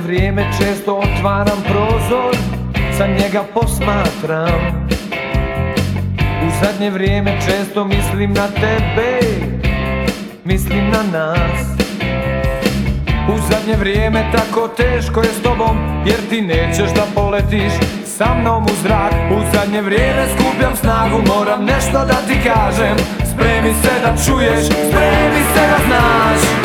vrijeme često otvaram prozor Sa njega posmatram. U zadnje vrijeme često mislim na tebe Mislim na nas. U zadnje vrijeme tako teško je s tobom Jer ti nećeš da poletiš sa mnom u zrak. U zadnje vrijeme skupljam snagu Moram nešto da ti kažem. Spremi se da čuješ Spremi se da znaš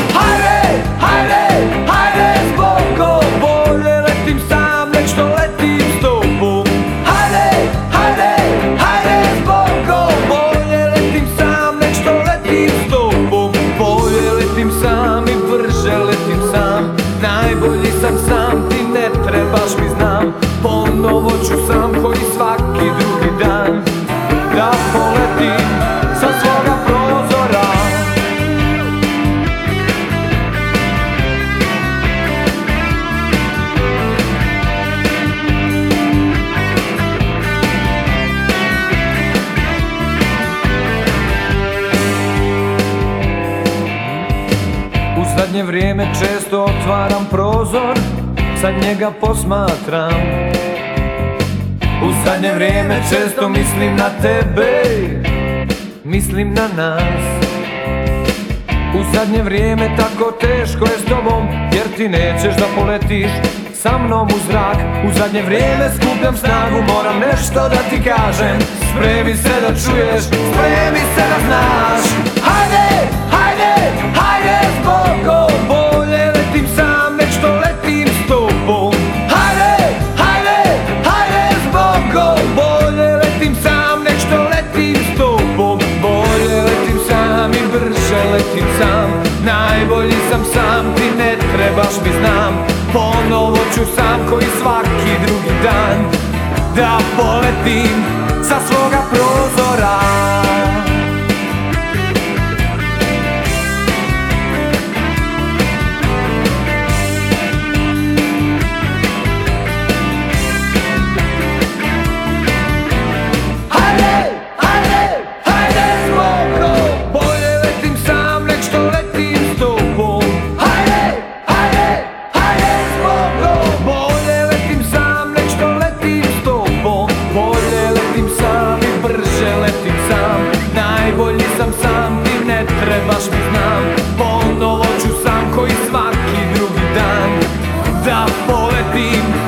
zadnje vrijeme često otvaram prozor Sa njega posmatram. U zadnje vrijeme često mislim na tebe Mislim na nas. U zadnje vrijeme tako teško je s tobom Jer ti nećeš da poletiš sa mnom u zrak. U zadnje vrijeme skupljam snagu Moram nešto da ti kažem. Spremi se da čuješ Spremi se da znaš. Hajde, sam Najbolji sam sam, ti ne trebaš mi znam. Ponovo ću sam koji svaki drugi dan Da poletim sa svoga prozora poletim.